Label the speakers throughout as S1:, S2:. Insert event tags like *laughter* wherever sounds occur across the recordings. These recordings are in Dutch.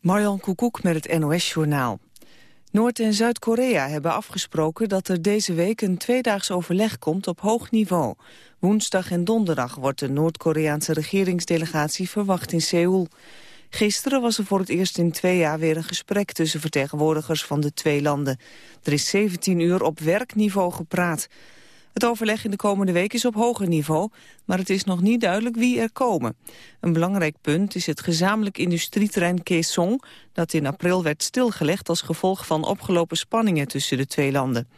S1: Marjan Koekoek met het NOS-journaal. Noord- en Zuid-Korea hebben afgesproken dat er deze week een tweedaags overleg komt op hoog niveau. Woensdag en donderdag wordt de Noord-Koreaanse regeringsdelegatie verwacht in Seoul. Gisteren was er voor het eerst in twee jaar weer een gesprek tussen vertegenwoordigers van de twee landen. Er is 17 uur op werkniveau gepraat. Het overleg in de komende week is op hoger niveau, maar het is nog niet duidelijk wie er komen. Een belangrijk punt is het gezamenlijk industrieterrein Kaesong, dat in april werd stilgelegd als gevolg van opgelopen spanningen tussen de twee landen.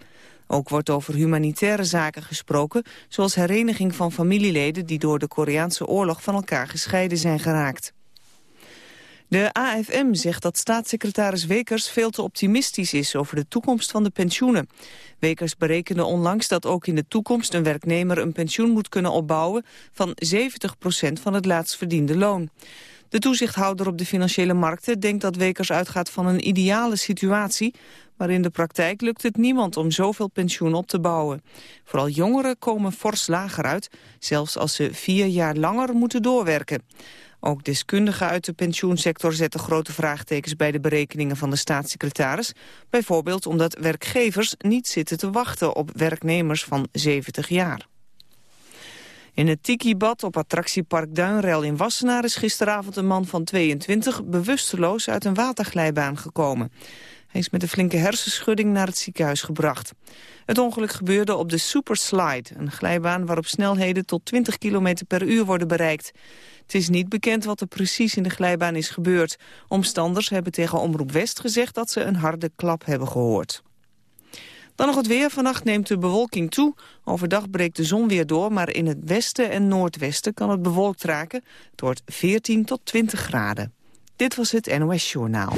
S1: Ook wordt over humanitaire zaken gesproken, zoals hereniging van familieleden die door de Koreaanse oorlog van elkaar gescheiden zijn geraakt. De AFM zegt dat staatssecretaris Wekers veel te optimistisch is over de toekomst van de pensioenen. Wekers berekende onlangs dat ook in de toekomst een werknemer een pensioen moet kunnen opbouwen van 70% van het laatst verdiende loon. De toezichthouder op de financiële markten denkt dat Wekers uitgaat van een ideale situatie, maar in de praktijk lukt het niemand om zoveel pensioen op te bouwen. Vooral jongeren komen fors lager uit, zelfs als ze vier jaar langer moeten doorwerken. Ook deskundigen uit de pensioensector zetten grote vraagtekens bij de berekeningen van de staatssecretaris. Bijvoorbeeld omdat werkgevers niet zitten te wachten op werknemers van 70 jaar. In het Tiki-bad op attractiepark Duinrel in Wassenaar is gisteravond een man van 22 bewusteloos uit een waterglijbaan gekomen. Hij is met een flinke hersenschudding naar het ziekenhuis gebracht. Het ongeluk gebeurde op de Superslide, een glijbaan waarop snelheden tot 20 km per uur worden bereikt. Het is niet bekend wat er precies in de glijbaan is gebeurd. Omstanders hebben tegen Omroep West gezegd dat ze een harde klap hebben gehoord. Dan nog het weer. Vannacht neemt de bewolking toe. Overdag breekt de zon weer door, maar in het westen en noordwesten kan het bewolkt raken. Het wordt 14 tot 20 graden. Dit was het NOS Journaal.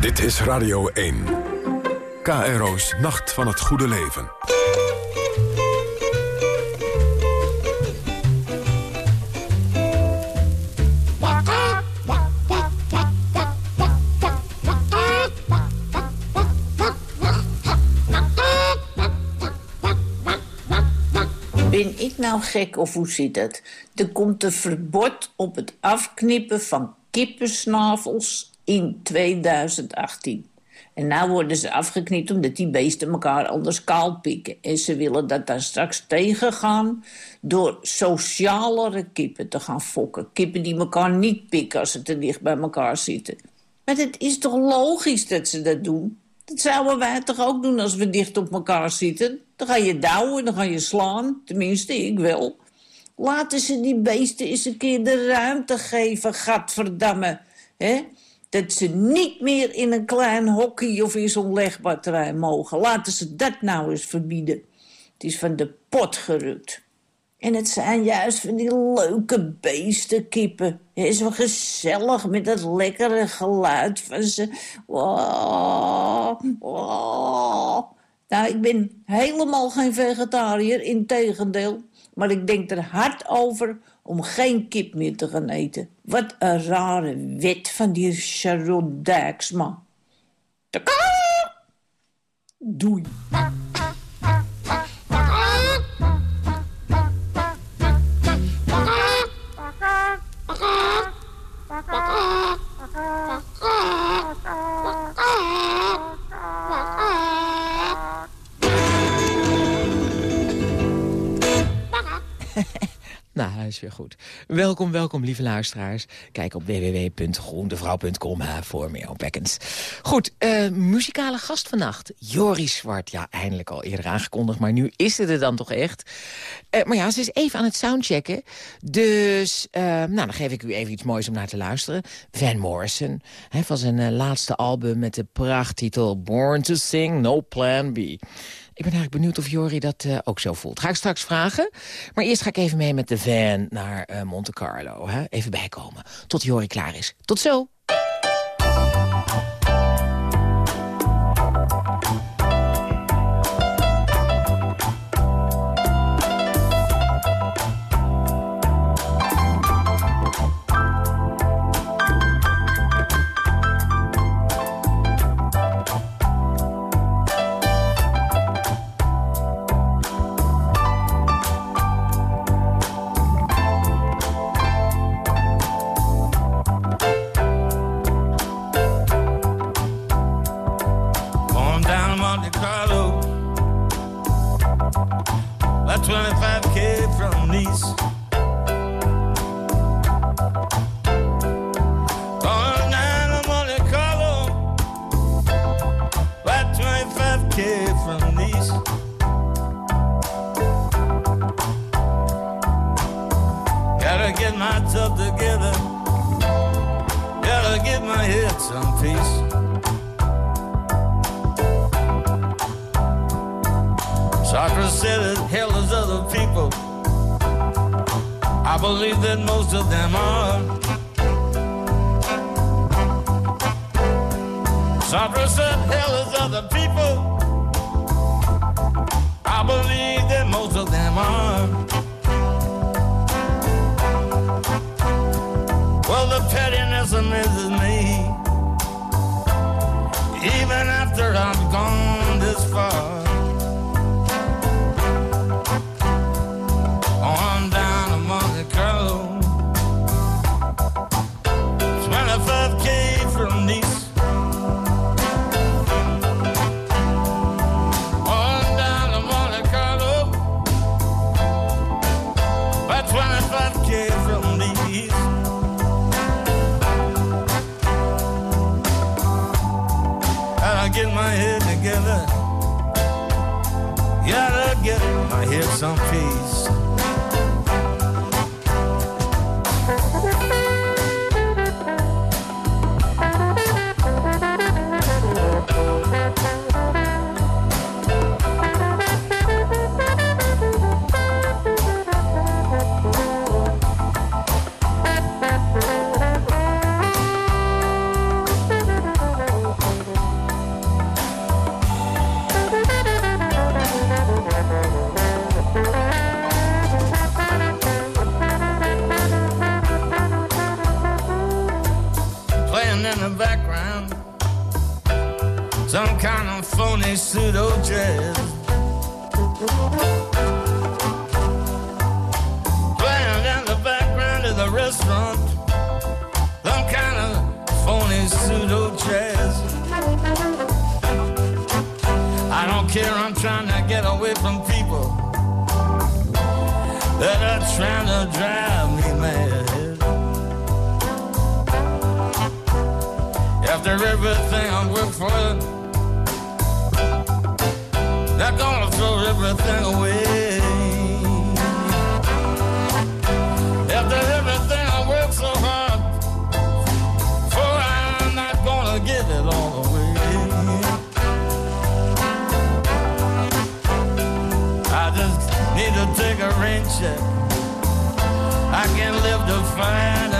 S2: Dit is Radio 1. KRO's Nacht van het Goede Leven.
S3: Ben ik nou gek of hoe zit het? Er komt een verbod op het afknippen van kippensnavels in 2018. En nou worden ze afgeknipt omdat die beesten elkaar anders kaal pikken. En ze willen dat daar straks tegengaan door socialere kippen te gaan fokken. Kippen die elkaar niet pikken als ze te dicht bij elkaar zitten. Maar het is toch logisch dat ze dat doen? Dat zouden wij toch ook doen als we dicht op elkaar zitten? Dan ga je douwen, dan ga je slaan. Tenminste, ik wel. Laten ze die beesten eens een keer de ruimte geven, gadverdamme. Hè? Dat ze niet meer in een klein hockey of in zo'n legbatterij mogen. Laten ze dat nou eens verbieden. Het is van de pot gerukt. En het zijn juist van die leuke beestenkippen. Het is wel gezellig met dat lekkere geluid van ze. Nou, ik ben helemaal geen vegetariër, in tegendeel. Maar ik denk er hard over om geen kip meer te gaan eten. Wat een rare wet van die Sharon Dijksma. Doei.
S4: Weer goed. Welkom, welkom, lieve luisteraars. Kijk op www.groendevrouw.com voor meer opwekkends. Goed, uh, muzikale gast vannacht. Joris Zwart. Ja, eindelijk al eerder aangekondigd, maar nu is het er dan toch echt. Uh, maar ja, ze is even aan het soundchecken. Dus, uh, nou, dan geef ik u even iets moois om naar te luisteren. Van Morrison, hè, van zijn laatste album met de prachttitel Born to Sing, No Plan B. Ik ben eigenlijk benieuwd of Jori dat uh, ook zo voelt. Ga ik straks vragen. Maar eerst ga ik even mee met de van naar uh, Monte Carlo. Hè? Even bijkomen. Tot Jori klaar is. Tot zo.
S5: Sartre said that hell is other people. I believe that most of them are. Sartre said hell is other people. I believe that most of them are. Well, the pettiness amazes me. Even after I've gone this far. Some peace. The restaurant some kind of phony pseudo jazz. I don't care, I'm trying to get away from people that are trying to drive me mad. After everything I worked for, they're gonna throw everything away. I can live to find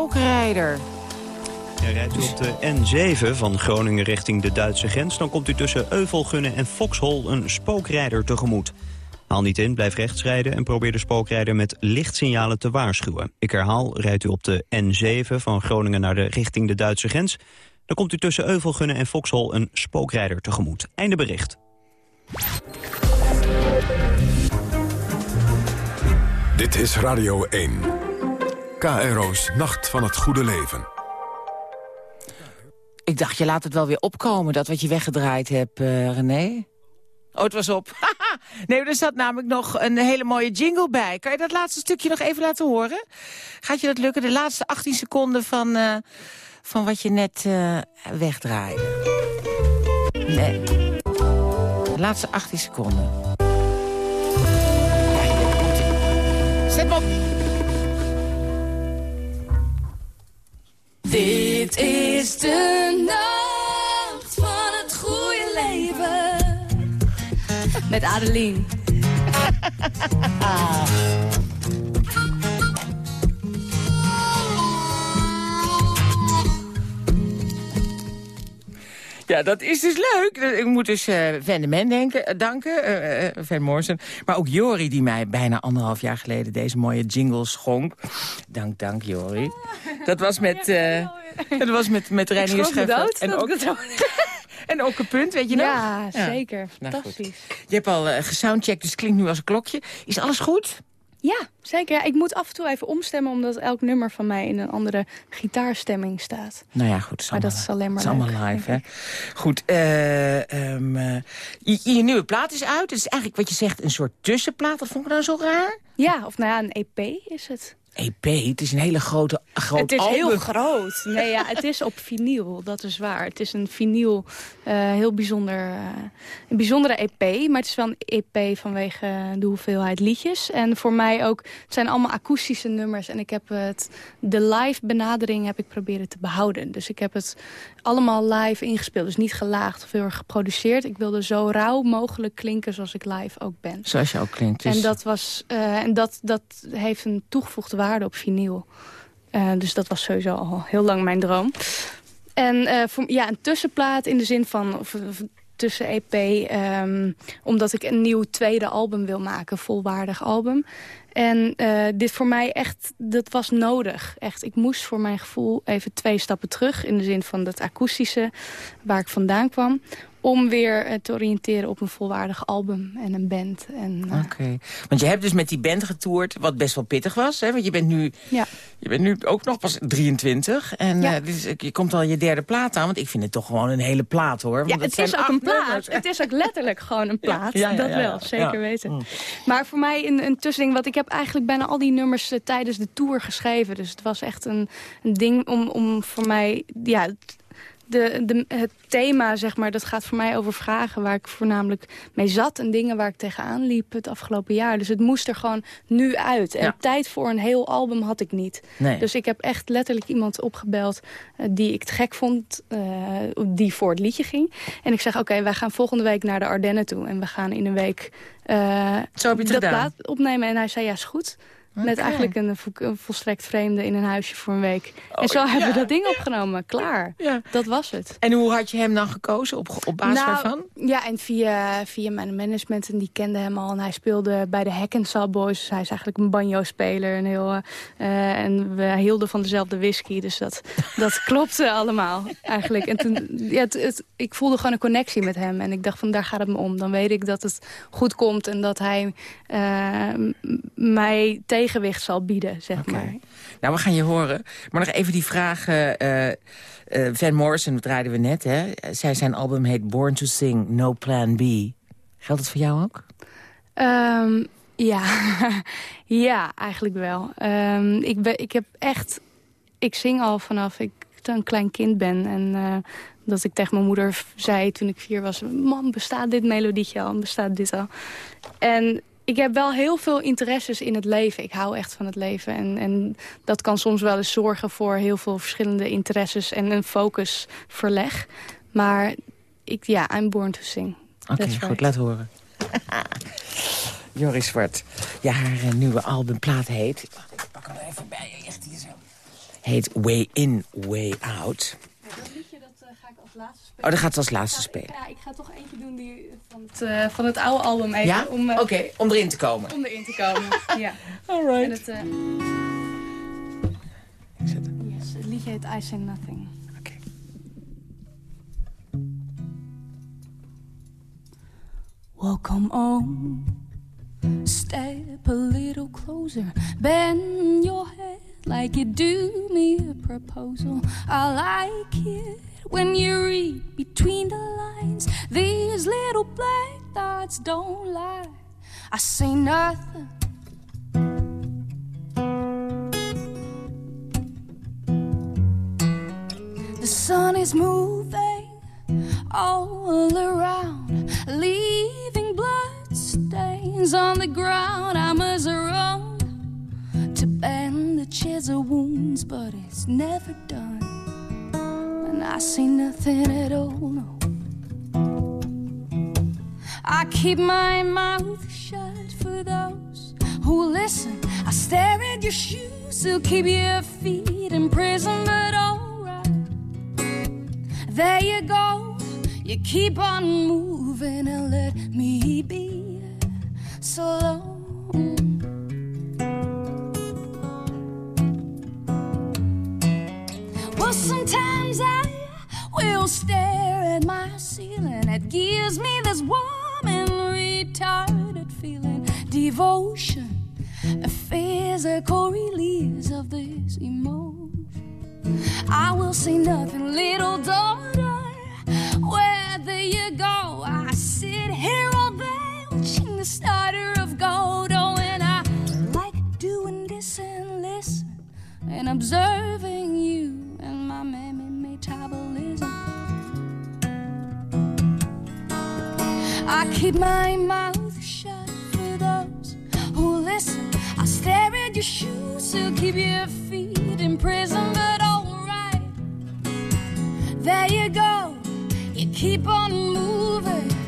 S4: spookrijder.
S6: Ja, rijdt u op de N7 van Groningen richting de Duitse grens... dan komt u tussen Euvelgunnen en Foxhol een spookrijder tegemoet. Haal niet in, blijf rechts rijden en probeer de spookrijder met lichtsignalen te waarschuwen. Ik herhaal, rijdt u op de N7 van Groningen naar de richting de Duitse grens... dan komt u tussen Euvelgunnen en Foxhol een spookrijder tegemoet. Einde bericht.
S2: Dit is Radio 1. KRO's Nacht van het Goede Leven.
S4: Ik dacht, je laat het wel weer opkomen, dat wat je weggedraaid hebt, eh, René. Oh, het was op. *laughs* nee, er zat namelijk nog een hele mooie jingle bij. Kan je dat laatste stukje nog even laten horen? Gaat je dat lukken? De laatste 18 seconden van, eh, van wat je net uh, wegdraaide. Nee. De laatste 18 seconden. Zet op.
S7: Dit is de nacht van het goede leven. Met Adeline. *laughs*
S4: Ja, dat is dus leuk. Ik moet dus uh, Van de denken, uh, danken, uh, Van Morrison. Maar ook Jori, die mij bijna anderhalf jaar geleden deze mooie jingle schonk. Dank, dank, Jori. Dat was met, dat was met, met Reinier Scheffert. En ook, *laughs* en ook een punt, weet je nog?
S8: Ja, zeker.
S4: Nou,
S8: Fantastisch.
S4: Je hebt al gesoundcheckt, dus het klinkt nu als een klokje. Is alles goed?
S8: Ja, zeker. Ja, ik moet af en toe even omstemmen... omdat elk nummer van mij in een andere gitaarstemming staat.
S4: Nou ja, goed.
S8: Maar dat is alleen maar
S4: het is
S8: leuk,
S4: allemaal live, hè? Goed, eh, ehm, eh, je, je nieuwe plaat is uit. Het is eigenlijk wat je zegt een soort tussenplaat. Dat vond ik nou zo raar.
S8: Ja, of nou ja, een EP is het.
S4: EP, het is een hele grote groot
S8: het is
S4: album.
S8: heel groot. Nee, ja, het is op vinyl, dat is waar. Het is een vinyl, eh, heel bijzonder, eh, een bijzondere EP. Maar het is wel een EP vanwege de hoeveelheid liedjes. En voor mij ook, het zijn allemaal akoestische nummers. En ik heb het, de live benadering heb ik proberen te behouden. Dus ik heb het allemaal live ingespeeld. Dus niet gelaagd of heel erg geproduceerd. Ik wilde zo rauw mogelijk klinken zoals ik live ook ben.
S4: Zoals je ook klinkt. Dus...
S8: En dat, was, eh, en dat, dat heeft een toegevoegde waarde op vinyl. Eh, dus dat was sowieso al heel lang mijn droom. En eh, voor, ja, een tussenplaat in de zin van... Of, tussen EP, ehm, omdat ik een nieuw tweede album wil maken. Volwaardig album. En eh, dit voor mij echt, dat was nodig. Echt, ik moest voor mijn gevoel even twee stappen terug. In de zin van dat akoestische, waar ik vandaan kwam. Om weer eh, te oriënteren op een volwaardig album en een band. En, eh,
S4: Oké. Want je hebt dus met die band getoerd, wat best wel pittig was. Hè? Want je bent nu,
S8: Ja.
S4: je bent nu ook nog pas 23. En
S8: Ja.
S4: eh, dus, je komt al je derde plaat aan. Want ik vind het toch gewoon een hele plaat, hoor. Want
S8: Ja,
S4: het
S8: is ook een plaat.
S4: nummers.
S8: Het is ook letterlijk gewoon een *laughs* plaat.
S4: Ja,
S8: dat wel, zeker weten.
S4: Mm.
S8: Maar voor mij een, een tussending, want ik heb eigenlijk bijna al die nummers tijdens de tour geschreven. Dus het was echt een, een ding om, om voor mij, ja, het- de, de, het thema, zeg maar, dat gaat voor mij over vragen waar ik voornamelijk mee zat. En dingen waar ik tegenaan liep het afgelopen jaar. Dus het moest er gewoon nu uit. En
S4: Ja.
S8: tijd voor een heel album had ik niet.
S4: Nee.
S8: Dus ik heb echt letterlijk iemand opgebeld eh, die ik te gek vond, eh, die voor het liedje ging. En ik zeg, oké, wij gaan volgende week naar de Ardennen toe. En we gaan in een week eh
S4: Zo heb je het
S8: dat
S4: gedaan.
S8: plaat opnemen. En hij zei, ja, is goed. Met
S4: Oké.
S8: eigenlijk een, vo- een volstrekt vreemde in een huisje voor een week.
S4: Oh,
S8: en zo hebben we dat ding opgenomen. Klaar.
S4: Ja.
S8: Dat was het.
S4: En hoe had je hem dan gekozen? Op, op basis
S8: Nou,
S4: waarvan?
S8: Ja, en via, via mijn management. En die kende hem al. En hij speelde bij de Hackensaw Boys. Dus hij is eigenlijk een banjo-speler. En, heel, eh, en we hielden van dezelfde whisky. Dus dat, dat *laughs* klopte allemaal eigenlijk. En toen, ja, het, het- ik voelde gewoon een connectie met hem. En ik dacht van, daar gaat het me om. Dan weet ik dat het goed komt. En dat hij eh, mij tegenwicht zal bieden, zeg
S4: Oké.
S8: maar.
S4: Nou, we gaan je horen. Maar nog even die vraag. eh, eh, Van Morrison, dat draaiden we net, hè? Zij zijn album heet Born to Sing, No Plan B. Geldt het voor jou ook?
S8: Ehm, ja. *laughs* ja, eigenlijk wel. Ehm, ik, ben, ik heb echt... Ik zing al vanaf ik een klein kind ben. En eh, dat ik tegen mijn moeder zei toen ik vier was... Mam, bestaat dit melodietje al? Bestaat dit al? En ik heb wel heel veel interesses in het leven. Ik hou echt van het leven. En, en dat kan soms wel eens zorgen voor heel veel verschillende interesses... en een focusverleg. Maar ik, ja, I'm born to sing.
S4: Oké, goed,
S8: right.
S4: laat horen. *laughs* Joris Zwart. Ja, haar eh, nieuwe albumplaat heet... Wacht, ik pak hem er even bij. Echt hier zo. Heet Way In, Way Out.
S8: Dat liedje dat ga ik als laatste.
S4: Oh, dat gaat het als laatste spelen.
S8: Ja, ik ga toch eentje doen die van het, eh, van het oude album even.
S4: Ja?
S8: Om, eh,
S4: Oké, om erin te komen.
S8: om erin te komen. ja. *laughs*
S4: Alright.
S8: En het, eh,
S4: Ik zet het.
S8: yes, het liedje heet I Say Nothing.
S4: Oké.
S7: Welcome home. Step a little closer. Bend your head like you do me a proposal. I like it when you read between the lines. These little black dots don't lie. I say nothing. The sun is moving all around, leaving blood stains on the ground. I must run to bend the chisel wounds, but it's never done. I see nothing at all. No. I keep my mouth shut for those who listen. I stare at your shoes to keep your feet in prison, but alright. There you go. You keep on moving and let me be so alone. Sometimes I will stare at my ceiling. It gives me this warm and retarded feeling. Devotion, a physical release of this emotion. I will say nothing, little daughter. Whether you go, I sit here all day watching the starter of gold. Oh, and I like doing this and listen and observing you my metabolism. I keep my mouth shut for those who listen. I stare at your shoes to keep your feet in prison, but alright. There you go, you keep on moving.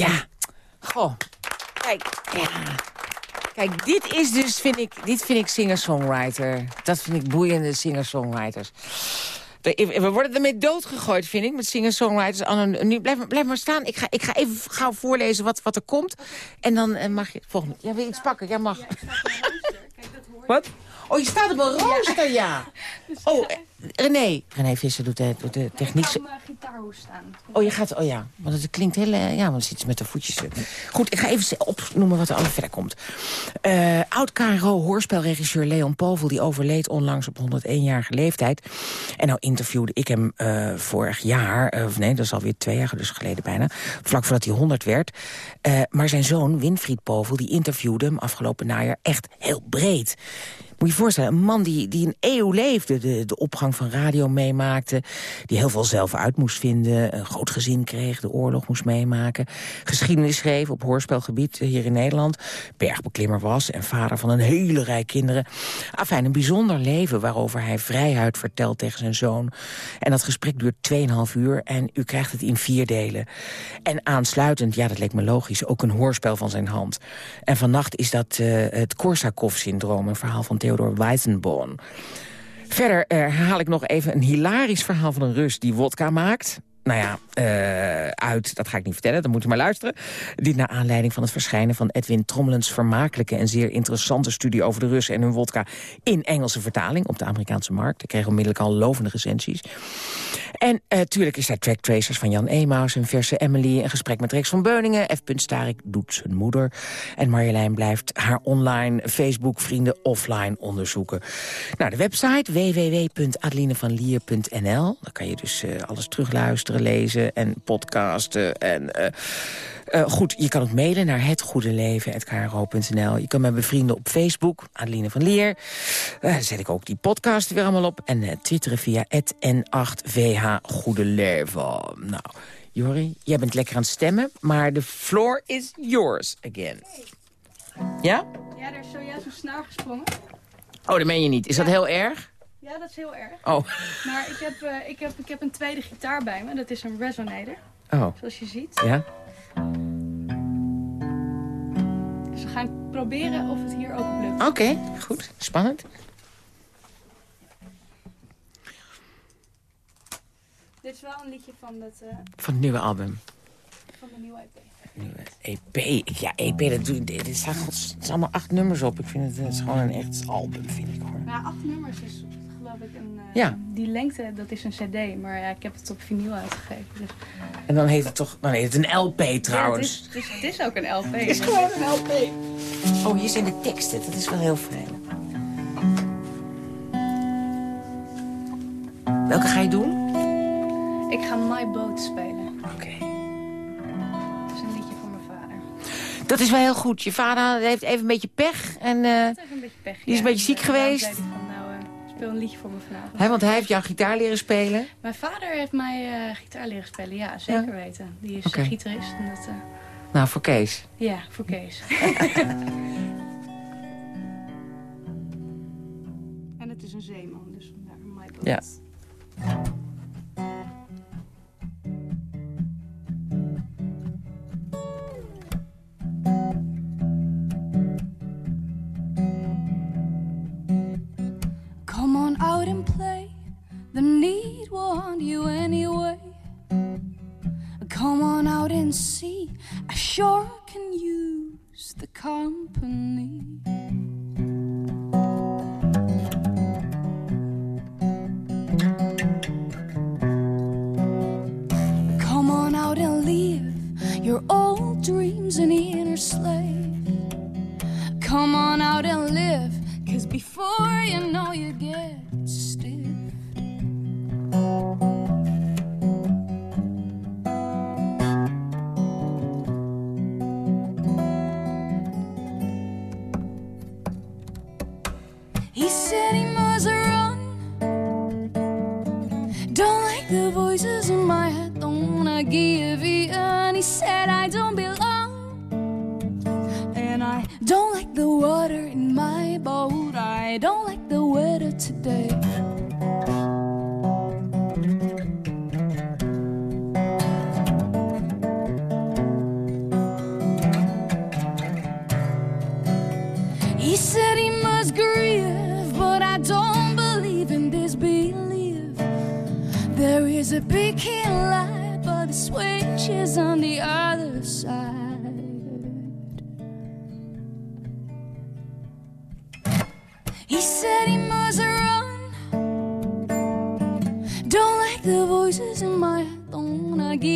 S4: Ja. Goh. Kijk, ja. Kijk, dit is dus, vind ik, dit vind ik singer-songwriter. Dat vind ik boeiende singer-songwriters. We worden ermee doodgegooid, vind ik, met singer-songwriters. Nu, blijf, maar- blijf maar staan. Ik ga, ik ga even gauw voorlezen wat, wat er komt. En dan eh, mag je... Volgende. Ja, wil je iets pakken? Ja, mag. Wat? Oh, je staat op een rooster, ja. Oh, *laughs* eh, René. René Visser doet de, doet de techniek.
S8: Ik ga mijn gitaarhoes staan.
S4: Oh, je gaat... Oh ja, want het klinkt heel... eh, Ja, want het is iets met de voetjes. Goed, ik ga even opnoemen wat er allemaal verder komt. Eh, Oud-KRO-hoorspelregisseur Leon Povel... die overleed onlangs op 101-jarige leeftijd. En nou interviewde ik hem eh, vorig jaar... eh, of nee, dat is alweer twee jaar dus geleden bijna... vlak voordat hij 100 werd. Eh, maar zijn zoon, Winfried Povel, die interviewde hem afgelopen najaar... echt heel breed. Moet je je voorstellen, een man die, die een eeuw leefde... De, de opgang van radio meemaakte... die heel veel zelf uit moest vinden... een groot gezin kreeg, de oorlog moest meemaken... geschiedenis schreef op hoorspelgebied hier in Nederland... bergbeklimmer was en vader van een hele rij kinderen. Afijn, een bijzonder leven waarover hij vrijuit vertelt tegen zijn zoon. En dat gesprek duurt 2,5 uur en u krijgt het in vier delen. En aansluitend, ja, dat leek me logisch, ook een hoorspel van zijn hand. En vannacht is dat eh, het Korsakoff-syndroom... een verhaal van Theodor Weizenborn. Verder eh, herhaal ik nog even een hilarisch verhaal van een Rus die wodka maakt. Nou ja, eh, uit. Dat ga ik niet vertellen, dan moet u maar luisteren. Dit naar aanleiding van het verschijnen van Edwin Trommelens... vermakelijke en zeer interessante studie over de Russen en hun wodka... in Engelse vertaling op de Amerikaanse markt. Ik kreeg onmiddellijk al lovende recensies. En natuurlijk is daar Track Tracers van Jan Emaus... een verse Emily, een gesprek met Rex van Beuningen... F. Starik doet zijn moeder. En Marjolein blijft haar online Facebook-vrienden offline onderzoeken. Nou, de website www.adelinevanlier.nl. Daar kan je dus uh, alles terugluisteren, lezen en podcasten. En, uh, uh, goed, je kan ook mailen naar hetgoedeleven.kro.nl. Je kan mij bevrienden op Facebook, Adeline van Lier. daar zet ik ook die podcast weer allemaal op. En twitteren via N8VH Goede Leven. Nou... Jori, jij bent lekker aan het stemmen, maar de floor is yours again. Ja?
S8: Ja, er is zojuist een snaar gesprongen.
S4: Oh, dat meen je niet. Is dat heel erg?
S8: Ja, dat is heel erg.
S4: Oh.
S8: Maar ik heb, uh, ik heb, ik heb een tweede gitaar bij me. Dat is een resonator.
S4: Oh.
S8: Zoals je ziet.
S4: Ja?
S8: Dus we gaan proberen of het hier ook lukt.
S4: Oké, okay, goed. Spannend.
S8: Dit is wel een liedje van het... Uh,
S4: van het nieuwe album.
S8: Van de nieuwe EP.
S4: Nieuwe EP. Ja, EP, dat doe ik. Er staan allemaal acht nummers op. Ik vind het, het is gewoon een echt album, vind ik hoor.
S8: Ja, acht nummers is ik een... Uh,
S4: ja.
S8: Die lengte, dat is een cd. Maar ja, ik heb het op vinyl uitgegeven. Dus.
S4: En dan heet het toch... Dan heet het een LP trouwens.
S8: Ja, het, is, het, is, het is ook een LP.
S4: Het is gewoon een LP. Oh, hier zijn de teksten. Dat is wel heel fijn. Welke ga je doen?
S8: Ik ga My Boat spelen.
S4: Oké. Okay.
S8: Dat is een liedje voor mijn vader.
S4: Dat is wel heel goed. Je vader heeft even een beetje pech. En, uh,
S8: even een beetje pech,
S4: Die is
S8: ja.
S4: een beetje ziek geweest.
S8: Speel een liedje voor me vanavond.
S4: He, want hij heeft jou gitaar leren spelen?
S8: Mijn vader heeft mij uh, gitaar leren spelen, ja, zeker ja? weten. Die is
S4: okay.
S8: gitarist. En dat,
S4: nou, voor Kees.
S8: Ja, voor Kees. *laughs* en het is een zeeman, dus vandaar My Boat.
S4: Ja.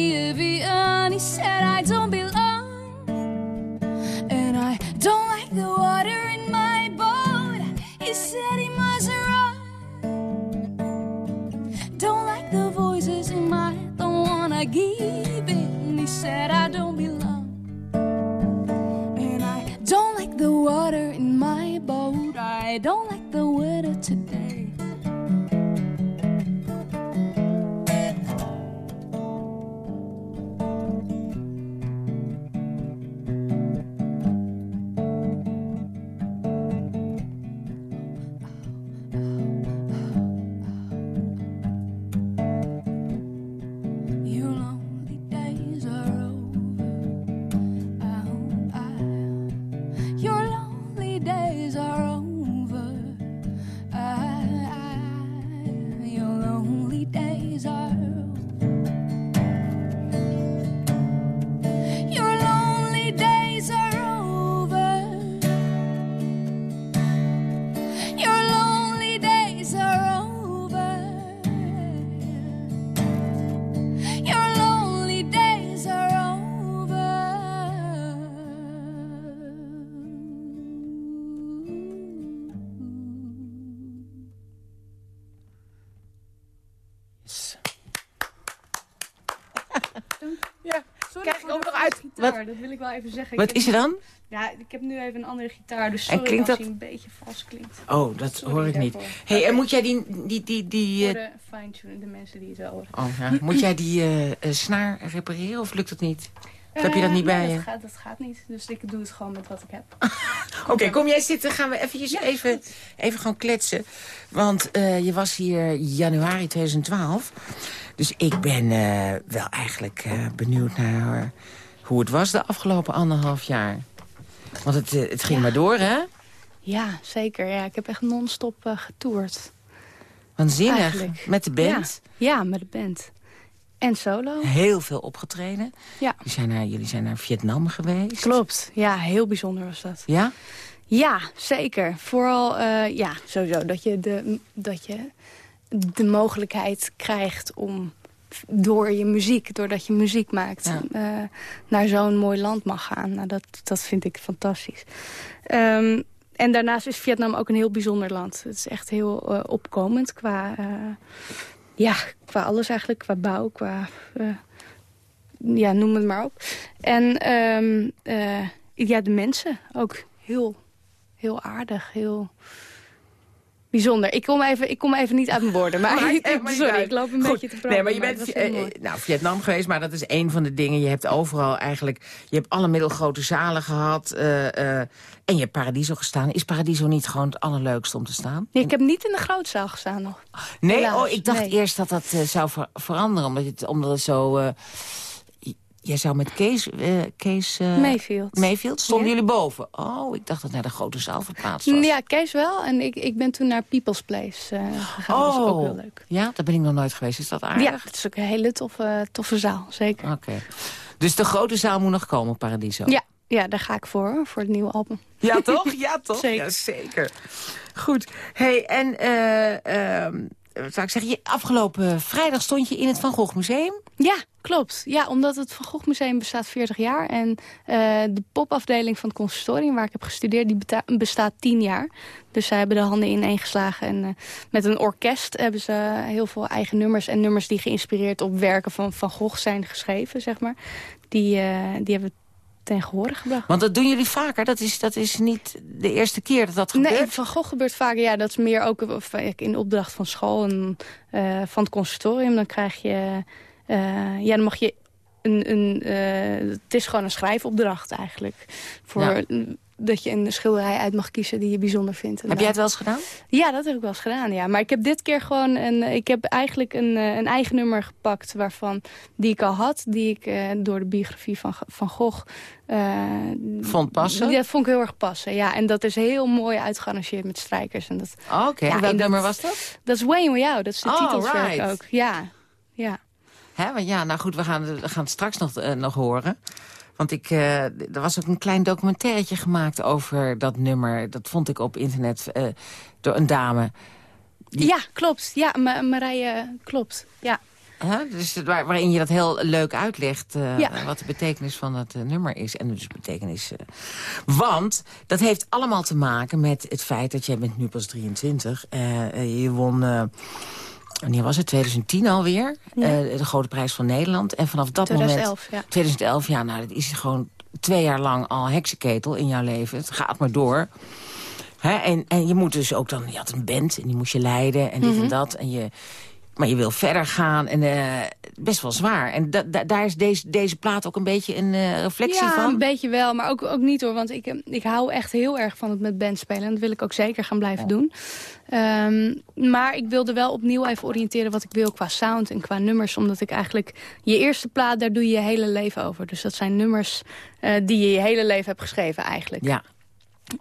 S7: He said I don't belong, and I don't like the water in my boat. He said he must run. Don't like the voices in my don't wanna give in. He said I don't belong, and I don't like the water in my boat. I don't like
S4: wat-
S8: dat wil ik wel even zeggen.
S4: Wat is er dan?
S8: Ja, ik heb nu even een andere gitaar, dus
S4: En
S8: sorry
S4: klinkt
S8: als
S4: dat-
S8: een beetje vals klinkt.
S4: Oh, dat
S8: Sorry
S4: hoor ik niet. hey, en moet jij die... die, die, die
S8: Voor
S4: eh,
S8: de fine-tunen, de mensen die het wel horen.
S4: oh, ja. Moet jij die eh, snaar repareren of lukt dat niet? Of heb je dat
S8: Eh,
S4: niet
S8: nee,
S4: bij je?
S8: Dat gaat, dat gaat niet, dus ik doe het gewoon met wat ik heb. *laughs*
S4: Oké, kom jij zitten. Gaan we eventjes even, even gewoon kletsen. Want je was hier januari 2012. Dus ik ben wel eigenlijk benieuwd naar hoe het was de afgelopen anderhalf jaar. Want het, eh, het ging maar door, hè?
S8: Ja, zeker. Ja, ik heb echt non-stop eh, getoerd.
S4: Waanzinnig.
S8: Eigenlijk.
S4: Met de band.
S8: Ja, ja, met de band. En solo.
S4: Heel veel opgetreden.
S8: Ja,
S4: Jullie zijn, naar, jullie zijn naar Vietnam geweest.
S8: klopt. Ja, heel bijzonder was dat.
S4: Ja?
S8: Ja, zeker. Vooral, eh, ja, sowieso. Dat je, de, dat je de mogelijkheid krijgt om door je muziek, doordat je muziek maakt,
S4: Ja.
S8: eh, naar zo'n mooi land mag gaan. Nou, dat, dat vind ik fantastisch. Ehm, en daarnaast is Vietnam ook een heel bijzonder land. Het is echt heel eh, opkomend qua, eh, ja, qua alles eigenlijk. Qua bouw, qua, ja, noem het maar op. En ehm, eh, ja, de mensen ook heel heel aardig, heel bijzonder. Ik kom even, ik kom even niet uit mijn woorden, maar, *laughs*
S4: Maar, *laughs*
S8: ik,
S4: eh,
S8: sorry, ik loop een
S4: Goed.
S8: beetje te praten.
S4: Nee, maar je bent eh, nou, Vietnam geweest, maar dat is één van de dingen. Je hebt overal eigenlijk... Je hebt alle middelgrote zalen gehad. eh, en je hebt Paradiso gestaan. Is Paradiso niet gewoon het allerleukste om te staan?
S8: Nee, ik heb niet in de grootzaal gestaan nog.
S4: Nee,
S8: helaas,
S4: oh, ik dacht
S8: nee.
S4: eerst dat dat zou ver- veranderen. Omdat het, omdat het zo... jij zou met Kees... Kees eh,
S8: Mayfield.
S4: Mayfield? Stonden
S8: Ja.
S4: jullie boven? Oh, ik dacht dat naar de grote zaal verplaatst was.
S8: Ja, Kees wel. En ik, ik ben toen naar People's Place eh, gegaan. Dat was ook heel leuk.
S4: Ja, daar ben ik nog nooit geweest. Is dat aardig?
S8: Ja, het is ook een hele toffe, toffe zaal, zeker.
S4: Oké. Dus de grote zaal moet nog komen, Paradiso?
S8: Ja, ja, daar ga ik voor, voor het nieuwe album.
S4: Ja, toch? Ja, *laughs* toch?
S8: Zeker.
S4: Ja, zeker. Goed. hey, en eh, ehm, wat zou ik zeggen? Je, afgelopen vrijdag stond je in het Van Gogh Museum.
S8: Ja, klopt. Ja, omdat het Van Gogh Museum bestaat 40 jaar. En eh, de popafdeling van het conservatorium waar ik heb gestudeerd... die bestaat 10 jaar. Dus zij hebben de handen ineen geslagen. En eh, met een orkest hebben ze heel veel eigen nummers... en nummers die geïnspireerd op werken van Van Gogh zijn geschreven, zeg maar. Die, eh, die hebben we ten gehore gebracht.
S4: Want dat doen jullie vaker. Dat is, dat is niet de eerste keer dat dat gebeurt.
S8: Nee, Van Gogh gebeurt vaker. Ja, dat is meer ook in opdracht van school en van het conservatorium. Dan krijg je... eh, ja, dan mag je... Een, een, eh, het is gewoon een schrijfopdracht eigenlijk. Voor
S4: Ja.
S8: dat je een schilderij uit mag kiezen die je bijzonder vindt.
S4: Heb jij het wel eens gedaan?
S8: Ja, dat heb ik wel eens gedaan, ja. Maar ik heb dit keer gewoon een... Ik heb eigenlijk een, eh, een eigen nummer gepakt waarvan... Die ik al had, die ik door de biografie van, van Gogh...
S4: Vond passen?
S8: Ja, dat vond ik heel erg passen, ja. En dat is heel mooi uitgearrangeerd met strijkers. En dat,
S4: Oh, Oké,
S8: Ja,
S4: welk nummer was dat?
S8: dat is Wayne Way Out, dat is de
S4: Oh, right.
S8: ook. Ja, ja.
S4: Hè, want ja, nou goed, we gaan, we gaan het straks nog, eh, nog horen. Want ik, eh, er was ook een klein documentairetje gemaakt over dat nummer. Dat vond ik op internet eh, door een dame. Die-
S8: Ja, klopt. Ja, Ma Marije, klopt. Ja.
S4: Dus waar, waarin je dat heel leuk uitlegt
S8: Ja.
S4: wat de betekenis van dat nummer is. En dus de betekenis. Want dat heeft allemaal te maken met het feit dat jij bent nu pas 23. eh, eh, je won, wanneer was het? 2010 alweer.
S8: Ja.
S4: eh, de Grote Prijs van Nederland. En vanaf dat
S8: 2011,
S4: moment...
S8: ja.
S4: 2011, ja, nou, dat is gewoon twee jaar lang al heksenketel in jouw leven. Het gaat maar door. Hè? En, en je moet dus ook dan, je had een band en die moest je leiden en dit
S8: Mhm.
S4: en dat. En je, maar je wil verder gaan en eh, best wel zwaar. En da, da- daar is deze, deze plaat ook een beetje een eh, reflectie
S8: Ja,
S4: van.
S8: een beetje wel, maar ook, ook niet hoor. Want ik, eh, ik hou echt heel erg van het met band spelen. En dat wil ik ook zeker gaan blijven doen. Ehm, maar ik wilde wel opnieuw even oriënteren wat ik wil qua sound en qua nummers. Omdat ik eigenlijk... Je eerste plaat, daar doe je je hele leven over. Dus dat zijn nummers die je je hele leven hebt geschreven eigenlijk.
S4: Ja,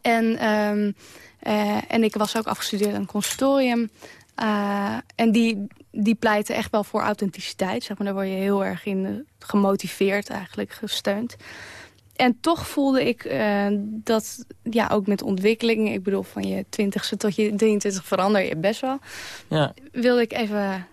S8: En, ehm, eh, en ik was ook afgestudeerd aan het conservatorium. Eh, en die, die pleiten echt wel voor authenticiteit. Zeg maar. Daar word je heel erg in eh, gemotiveerd eigenlijk, gesteund. En toch voelde ik eh, dat, ja, ook met ontwikkeling... ik bedoel, van je twintigste tot je 23 verander je best wel...
S4: ja.
S8: wilde ik even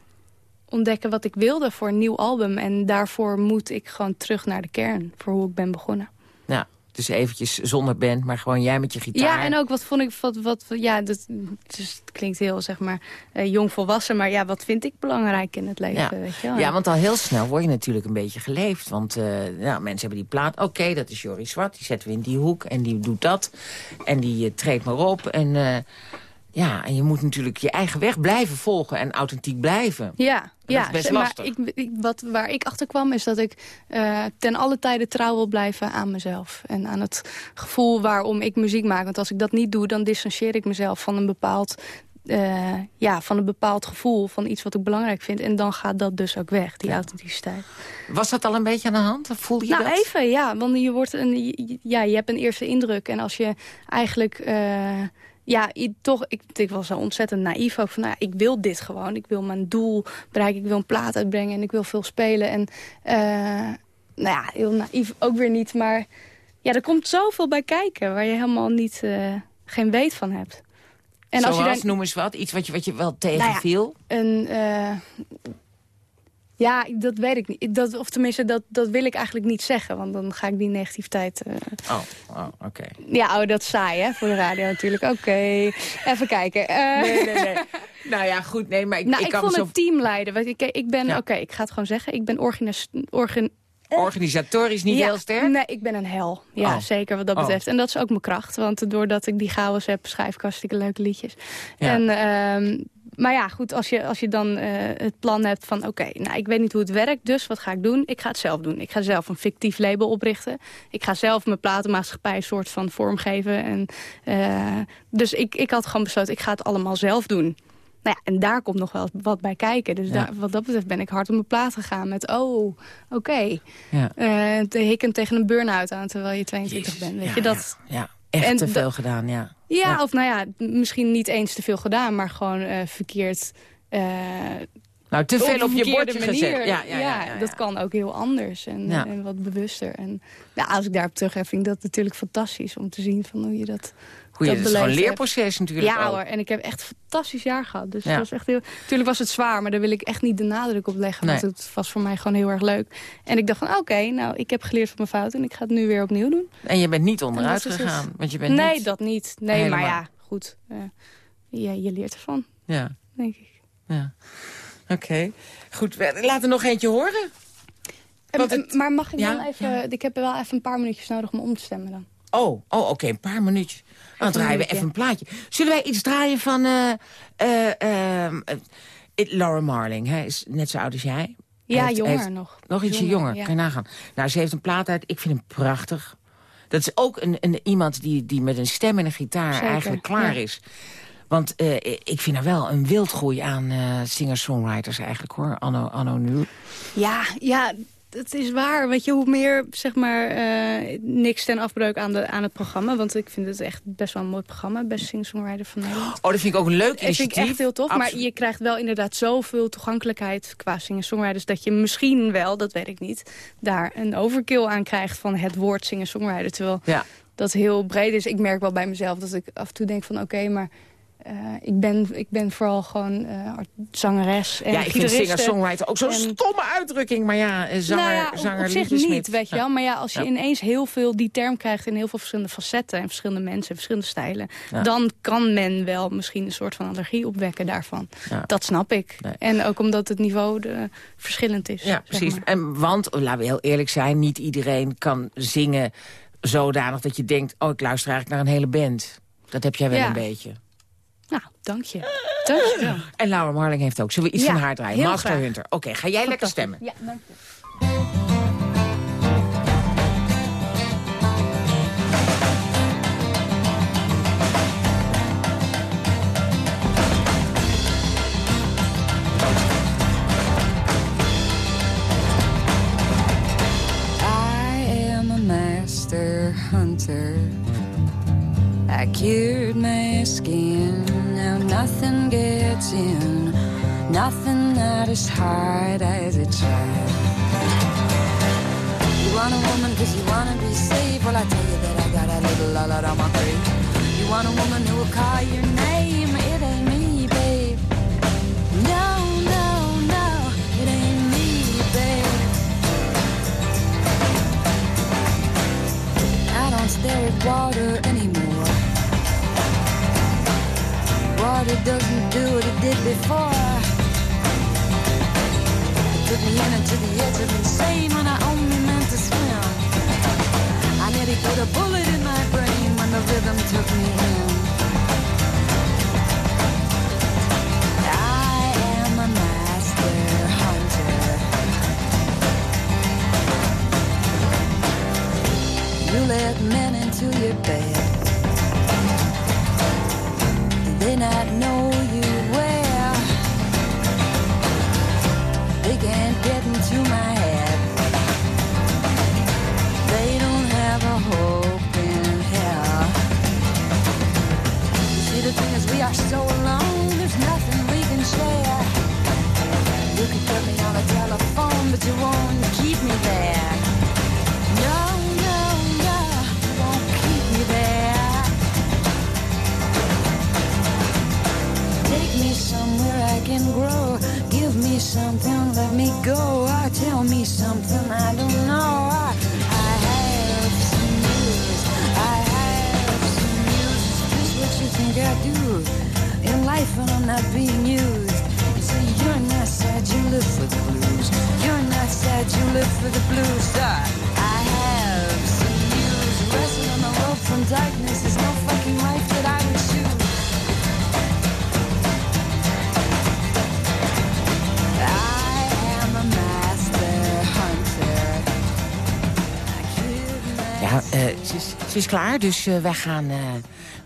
S8: ontdekken wat ik wilde voor een nieuw album. En daarvoor moet ik gewoon terug naar de kern, voor hoe ik ben begonnen.
S4: ja. Dus eventjes zonder band, maar gewoon jij met je gitaar.
S8: Ja, en ook wat vond ik, wat, wat, ja, dat, dus het klinkt heel, zeg maar, eh, jong volwassen. Maar ja, wat vind ik belangrijk in het leven,
S4: Ja.
S8: weet je wel.
S4: Ja, want al heel snel word je natuurlijk een beetje geleefd. Want eh, nou, mensen hebben die plaat. Oké, dat is Joris Zwart. Die zetten we in die hoek. En die doet dat. En die eh, treedt maar op. En ja, en je moet natuurlijk je eigen weg blijven volgen. En authentiek blijven.
S8: Ja,
S4: is
S8: ja
S4: best
S8: zeg maar
S4: lastig.
S8: ik, ik, wat, waar ik achter kwam is dat ik eh, ten alle tijde trouw wil blijven aan mezelf. En aan het gevoel waarom ik muziek maak. Want als ik dat niet doe, dan distancieer ik mezelf van een bepaald... eh, ja, van een bepaald gevoel, van iets wat ik belangrijk vind. En dan gaat dat dus ook weg, die authenticiteit.
S4: Was dat al een beetje aan de hand? Voelde je
S8: Nou,
S4: dat?
S8: even, ja. Want je, wordt een, ja, je hebt een eerste indruk. En als je eigenlijk... eh, ja, toch, ik, ik was zo ontzettend naïef ook van, nou, ja, ik wil dit gewoon. Ik wil mijn doel bereiken, ik wil een plaat uitbrengen en ik wil veel spelen. En eh, nou ja, heel naïef ook weer niet, maar ja, er komt zoveel bij kijken waar je helemaal niet, eh, geen weet van hebt. En als je
S4: Zoals,
S8: daar
S4: noem eens wat. Iets wat je, wat je wel tegenviel.
S8: een, eh, ja, dat weet ik niet. Dat, of tenminste, dat, dat wil ik eigenlijk niet zeggen, want dan ga ik die negativiteit... eh,
S4: Oh, oh oké.
S8: ja, oh, dat is saai, hè, voor de radio *laughs* natuurlijk. Oké, even kijken. Eh,
S4: Nee, nee, nee. *laughs* nou ja, goed. Nee, maar ik,
S8: nou,
S4: ik
S8: ik,
S4: kan
S8: vond
S4: zo...
S8: het teamleiden. Want ik, ik ben,
S4: Ja.
S8: oké, ik ga het gewoon zeggen. Ik ben organis, organ,
S4: Organisatorisch niet
S8: ja,
S4: heel sterk.
S8: Nee, ik ben een hel. Ja,
S4: Oh.
S8: zeker wat dat
S4: Oh.
S8: betreft. En dat is ook mijn kracht. Want doordat ik die chaos heb, schrijf ik hartstikke leuke liedjes.
S4: Ja.
S8: En, ehm, maar ja, goed, als je, als je dan eh, het plan hebt van... oké, nou, ik weet niet hoe het werkt, dus wat ga ik doen? Ik ga het zelf doen. Ik ga zelf een fictief label oprichten. Ik ga zelf mijn platenmaatschappij een soort van vormgeven. En, eh, dus ik, ik had gewoon besloten, ik ga het allemaal zelf doen. Nou ja, en daar komt nog wel wat bij kijken. Dus
S4: Ja.
S8: daar, wat dat betreft ben ik hard op mijn plaat gegaan met... oh, oké,
S4: Ja.
S8: eh, te hikken tegen een burn-out aan terwijl je 22
S4: Jezus,
S8: bent. Weet
S4: ja,
S8: je, dat,
S4: Ja, echt
S8: En
S4: te veel gedaan, ja.
S8: Ja. Of nou ja, misschien niet eens te veel gedaan, maar gewoon eh, verkeerd.
S4: Nou, te veel op je bordje
S8: manier.
S4: gezet. Ja, ja, ja, ja,
S8: dat
S4: ja.
S8: kan ook heel anders en,
S4: Ja.
S8: en wat bewuster. En ja, als ik daarop terug heb, vind ik dat natuurlijk fantastisch om te zien van hoe je dat.
S4: Goeie,
S8: dat
S4: het is gewoon een leerproces natuurlijk
S8: Ja
S4: ook.
S8: hoor, en ik heb echt een fantastisch jaar gehad. Dus
S4: Ja.
S8: het was echt heel... Tuurlijk was het zwaar, maar daar wil ik echt niet de nadruk op leggen.
S4: Nee.
S8: Want het was voor mij gewoon heel erg leuk. En ik dacht van, oké, nou, ik heb geleerd van mijn fouten... en ik ga het nu weer opnieuw doen.
S4: En je bent niet onderuit
S8: dat het.
S4: gegaan. Want je bent
S8: nee,
S4: niet...
S8: dat niet. Nee, maar ja, goed. eh, je, je leert ervan,
S4: Ja,
S8: denk ik.
S4: ja. Oké. Goed, we- laat er nog eentje horen. Want
S8: En-
S4: het-
S8: Maar mag ik
S4: Ja,
S8: dan even... Ik heb wel even een paar minuutjes nodig om om te stemmen dan.
S4: Oh, oh oké, een paar minuutjes. Dan draaien we even een plaatje. Zullen wij iets draaien van ehm, it- Laura Marling? Hij is net zo oud als jij.
S8: Ja,
S4: Heeft-
S8: jonger
S4: heeft-
S8: nog.
S4: Nog ietsje
S8: Jonger,
S4: jonger,
S8: ja.
S4: kan je nagaan. Nou, ze heeft een plaat uit, ik vind hem prachtig. Dat is ook een, een, iemand die, die met een stem en een gitaar
S8: Zeker,
S4: eigenlijk klaar
S8: ja.
S4: is. Want eh, ik vind er wel een wildgroei aan eh singer-songwriters eigenlijk hoor, anno, anno nu.
S8: Ja, ja, het is waar. Weet je, hoe meer, zeg maar, eh, niks ten afbreuk aan, de, aan het programma. Want ik vind het echt best wel een mooi programma. Best singer-songwriter van Nederland.
S4: Oh, dat vind ik ook een leuk
S8: Dat vind
S4: initiatief.
S8: ik echt heel tof.
S4: Absoluut.
S8: Maar je krijgt wel inderdaad zoveel toegankelijkheid qua singer-songwriters... dat je misschien wel, dat weet ik niet, daar een overkill aan krijgt van het woord singer-songwriter. Terwijl
S4: Ja.
S8: dat heel breed is. Ik merk wel bij mezelf dat ik af en toe denk van oké, maar... eh, ik, ben, ik ben vooral gewoon eh, zangeres en
S4: ja, ik vind singer-songwriter ook zo'n
S8: En-
S4: stomme uitdrukking. Maar ja, eh, zanger,
S8: nou ja, op-
S4: zanger
S8: op zich niet, weet je
S4: Ja.
S8: wel. Maar ja, als je
S4: Ja.
S8: ineens heel veel die term krijgt... in heel veel verschillende facetten en verschillende mensen... en verschillende stijlen... Dan kan men wel misschien een soort van allergie opwekken daarvan. Dat snap ik.
S4: Nee.
S8: En ook omdat het niveau de, verschillend is.
S4: Ja,
S8: zeg
S4: precies.
S8: maar.
S4: En, want, laten we heel eerlijk zijn, niet iedereen kan zingen zodanig dat je denkt... oh, ik luister eigenlijk naar een hele band. Dat heb jij wel een beetje.
S8: Nou, dank je. Dank je wel.
S4: En Laura Marling heeft ook. Zullen we iets
S8: Ja,
S4: van haar draaien? Master
S8: graag.
S4: Hunter. Oké, ga jij lekker stemmen?
S8: Ja, dank je.
S9: I am a master hunter. I cured my skin. Nothing gets in. Nothing not as hard as it tried. You want a woman cause you wanna be safe. Well, I tell you that I got a little la la on my grave. You want a woman who will call your name. It ain't me, babe. No, no, no. It ain't me, babe. I don't water anymore. Water doesn't do what it did before. It took me in into the edge of insane when I only meant to swim. I nearly put a bullet in my brain when the rhythm took me in. I am a master hunter. You let men into your bed. Not know you well. They can't get into my head. They don't have a hope in hell. You see, the thing is, we are so alone. There's nothing we can share. You can put me on the telephone, but you won't can grow. Give me something, let me go. Or tell me something I don't know. I, I have some news. I have some news. Is this what you think I do in life when I'm not being used? You say you're not sad, you live for the blues. You're not sad, you live for the blues. I, I have some news. Wrestling on the rope from darkness is no fucking life that I would choose.
S4: Eh, ze, is, is klaar, dus eh, wij gaan, eh,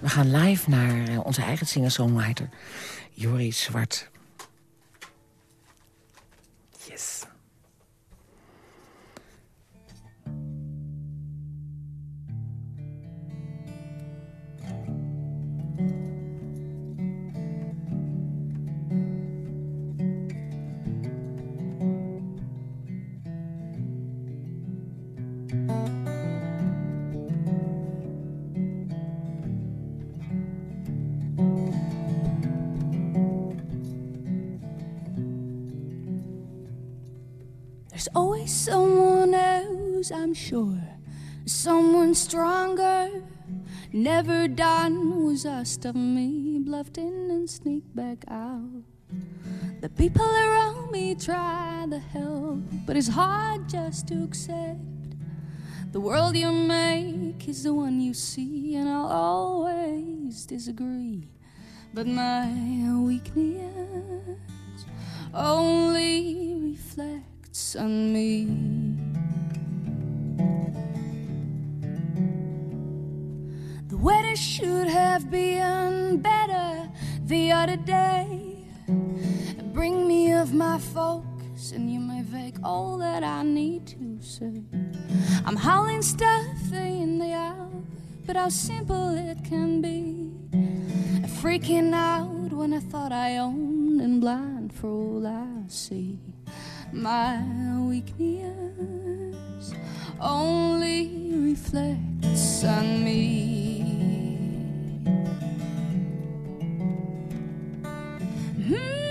S4: we gaan live naar onze eigen singer-songwriter Joris Zwart. Yes.
S7: Stronger. Never done was asked of me, bluffed in and sneaked back out. The people around me try to help, but it's hard just to accept. The world you make is the one you see, and I'll always disagree. But my weakness only reflects on me. The weather should have been better the other day. Bring me of my focus, and you may make all that I need to say. I'm howling stuff in the out, but how simple it can be. Freaking out when I thought I owned, and blind for all I see. My weakness only reflects on me. Hmm.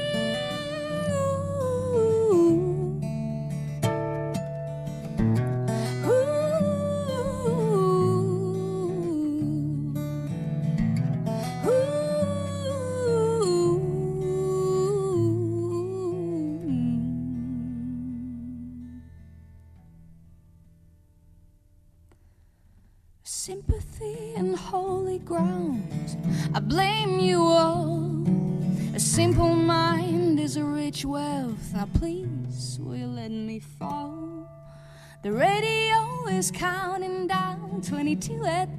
S7: Down 22 had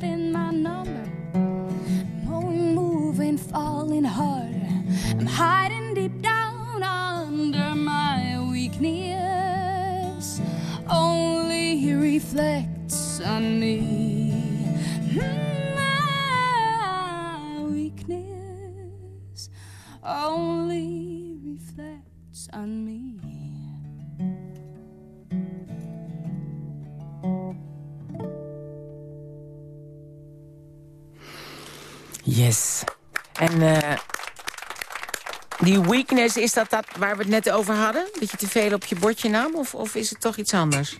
S7: weakness,
S4: is dat dat waar we het net over hadden? Dat je te veel op je bordje nam? Of, of is het toch iets anders?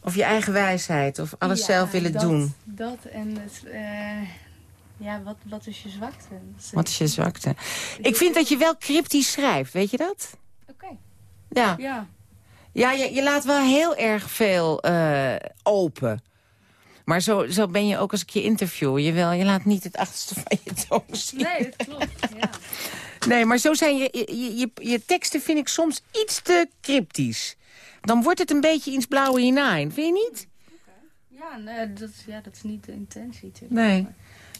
S4: Of je eigen wijsheid, of alles
S8: Ja,
S4: zelf willen
S8: dat-
S4: doen.
S8: Dat en het... eh, ja, wat, wat is je zwakte?
S4: Wat is je zwakte? Ik vind dat je wel cryptisch schrijft, weet je dat?
S8: Oké.
S4: Ja.
S8: Ja.
S4: Ja, je, je laat wel heel erg veel eh, open. Maar zo, zo ben je ook als ik je interview. Je, wel, je laat niet het achterste van je tong zien.
S8: Nee, dat klopt. Ja. *laughs*
S4: Nee, maar zo zijn je, je, je, je teksten vind ik soms iets te cryptisch. Dan wordt het een beetje iets blauwe hinein, vind je niet?
S8: Ja, nee, dat, ja, dat is niet de intentie. natuurlijk.
S4: Nee.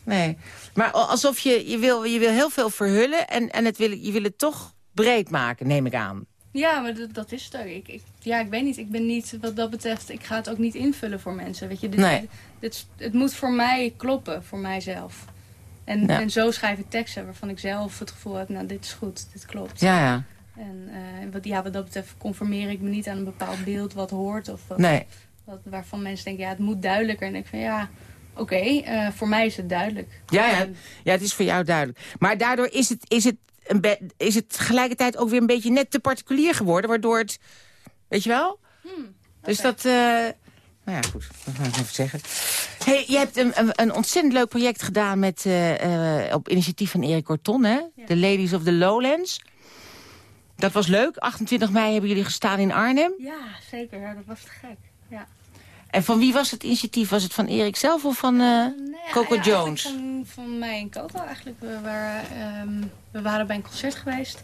S4: Nee. Maar alsof je, je, wil, je wil heel veel verhullen en, en het wil, je wil het toch breed maken, neem ik aan.
S8: Ja, maar dat, dat is het ook. Ik, ik, ja, ik weet niet. Ik ben niet, wat dat betreft, ik ga het ook niet invullen voor mensen. Weet je, dit,
S4: Nee.
S8: dit, het moet voor mij kloppen, voor mijzelf. En,
S4: Ja.
S8: en zo schrijf ik teksten waarvan ik zelf het gevoel heb, nou, dit is goed, dit klopt.
S4: Ja, ja.
S8: En eh, wat, ja, wat dat betreft conformeer ik me niet aan een bepaald beeld wat hoort. Of wat,
S4: Nee.
S8: wat, waarvan mensen denken, ja, het moet duidelijker. En ik van, ja, oké, eh, voor mij is het duidelijk.
S4: Ja, ja. ja, het is voor jou duidelijk. Maar daardoor is het, is, het een is het tegelijkertijd ook weer een beetje net te particulier geworden. Waardoor het, weet je wel? Dus dat, eh, nou ja, goed. Dat ga ik even zeggen. Hey, je hebt een, een, een ontzettend leuk project gedaan met, eh, eh, op initiatief van Erik Corton, hè? De Ladies of the Lowlands. Dat was leuk. 28 mei hebben jullie gestaan in Arnhem.
S8: Ja, zeker. Ja, dat was te gek. Ja.
S4: En van wie was het initiatief? Was het van Erik zelf of van eh, Coco
S8: ja,
S4: Jones?
S8: Van, van mij en Coco eigenlijk. We waren, ehm, we waren bij een concert geweest.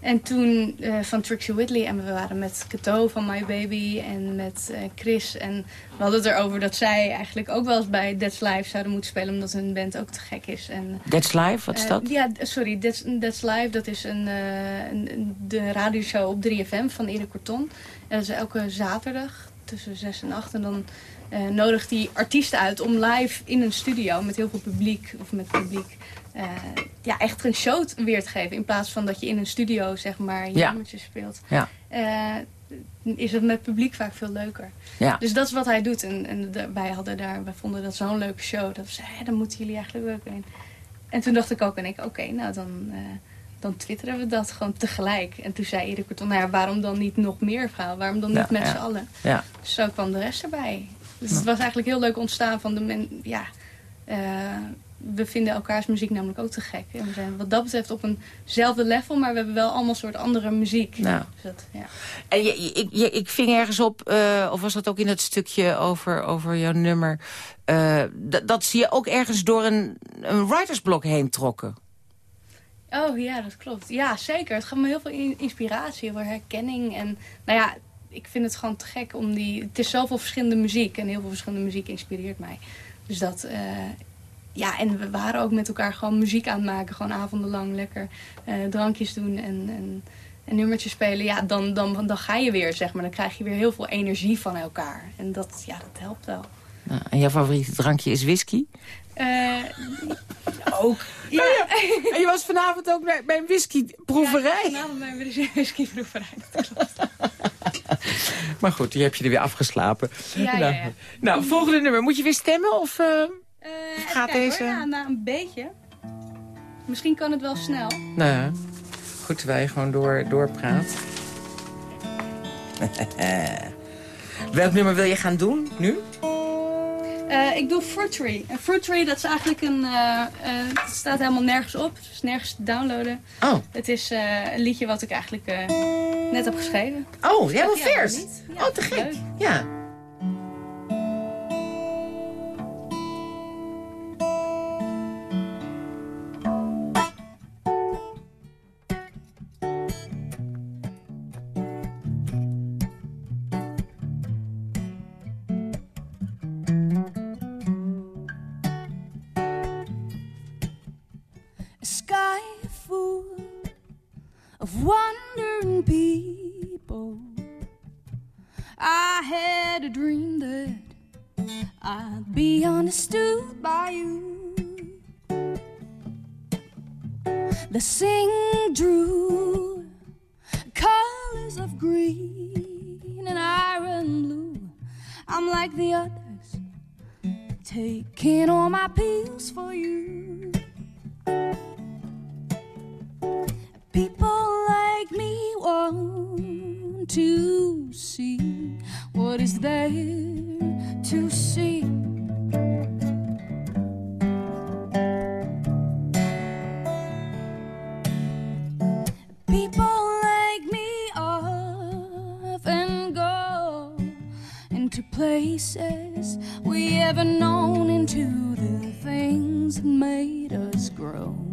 S8: En toen eh, van Trixie Whitley. En we waren met Cato van My Baby en met eh, Chris. En we hadden het erover dat zij eigenlijk ook wel eens bij That's Live zouden moeten spelen. Omdat hun band ook te gek is. En,
S4: That's Live, wat is
S8: eh,
S4: dat?
S8: ja, sorry, That's, That's Live. Dat is een, een, de radioshow op 3FM van Erik Corton. En dat is elke zaterdag tussen 6 en 8. En dan nodigt hij artiesten uit om live in een studio met heel veel publiek, of met publiek, eh, ja, echt een show weer te geven. In plaats van dat je in een studio, zeg maar, je
S4: Ja.
S8: speelt.
S4: Ja.
S8: Eh, is het met publiek vaak veel leuker.
S4: Ja.
S8: Dus dat is wat hij doet. En, en de- wij, hadden daar, wij vonden dat zo'n leuke show. Dat we zeiden, "Hé, daar moeten jullie eigenlijk ook in. En toen dacht ik ook, en ik, oké, nou dan, eh, dan twitteren we dat gewoon tegelijk. En toen zei Erik Kortom, nou ja, waarom dan niet nog meer vrouwen? Waarom dan niet met
S4: ja.
S8: z'n allen?
S4: Ja.
S8: Dus zo kwam de rest erbij. Dus het was eigenlijk heel leuk ontstaan van de men, ja, we vinden elkaars muziek namelijk ook te gek. En we zijn wat dat betreft op eenzelfde level, maar we hebben wel allemaal soort andere muziek.
S4: Nou.
S8: Dus dat, ja.
S4: En je, je- ik, je, ik ving ergens op, eh, of was dat ook in het stukje over, over jouw nummer... eh, dat- dat ze je ook ergens door een, een writersblok heen trokken.
S8: Oh ja, dat klopt. Ja, zeker. Het gaf me heel veel in- inspiratie, heel veel herkenning. En nou ja, ik vind het gewoon te gek om die... Het is zoveel verschillende muziek en heel veel verschillende muziek inspireert mij. Dus dat... eh, ja, en we waren ook met elkaar gewoon muziek aan het maken. Gewoon avondenlang lekker eh, drankjes doen en, en, en nummertjes spelen. Ja, dan, dan, dan ga je weer, zeg maar. Dan krijg je weer heel veel energie van elkaar. En dat, ja, dat helpt wel.
S4: Nou, en jouw favoriete drankje is whisky?
S8: Eh, ook. Ja,
S4: En je was vanavond ook bij, bij een whiskyproeverij.
S8: Vanavond bij een whiskyproeverij.
S4: Maar goed, die heb je er weer afgeslapen.
S8: Ja, ja,
S4: nou,
S8: ja.
S4: nou, volgende nummer. Moet je weer stemmen? Of, Eh, Gaat
S8: even kijken,
S4: deze-
S8: hoor. Nou, een beetje. Misschien kan het wel snel.
S4: Nou ja, goed terwijl je gewoon door, doorpraat. *laughs* Welk nummer wil je gaan doen nu?
S8: Eh, ik doe Fruit Tree. En Fruit Tree, dat is eigenlijk een... eh, eh, het staat helemaal nergens op. Het is nergens te downloaden.
S4: Oh,
S8: Het is eh, een liedje wat ik eigenlijk eh, net heb geschreven.
S4: oh helemaal vers.
S8: Ja,
S4: oh, te gek.
S8: leuk.
S4: Ja.
S7: Of wandering people. I had a dream that I'd be understood by you. The sing drew colors of green and iron blue. I'm like the others, taking all my pills for you. To see what is there to see? People like me often go into places we haven't known, into the things that made us grow.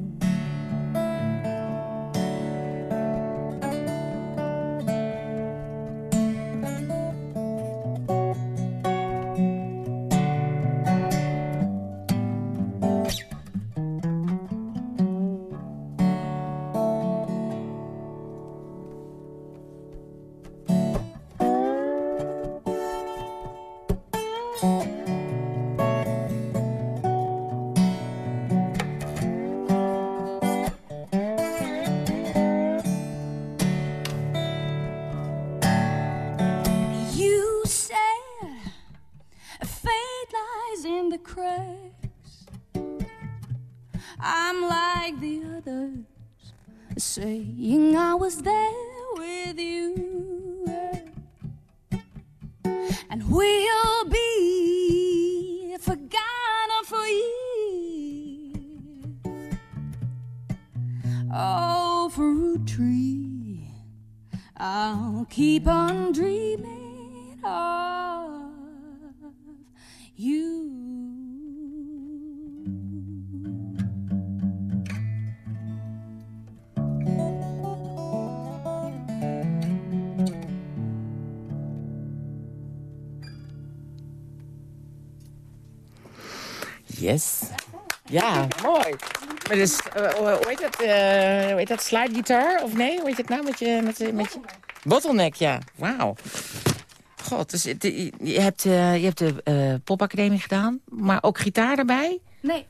S7: We'll be forgotten for years. Oh, fruit tree. I'll keep on dreaming of you.
S4: Yes. Ja, mooi. Maar dus, eh, hoe heet dat? eh hoe heet dat? Slide guitar? Of nee? Hoe heet het nou? Met je, met, je- met je... Bottleneck, ja. Wauw. God, dus je hebt, eh, je hebt de eh, popacademie gedaan, maar ook gitaar erbij?
S8: Nee.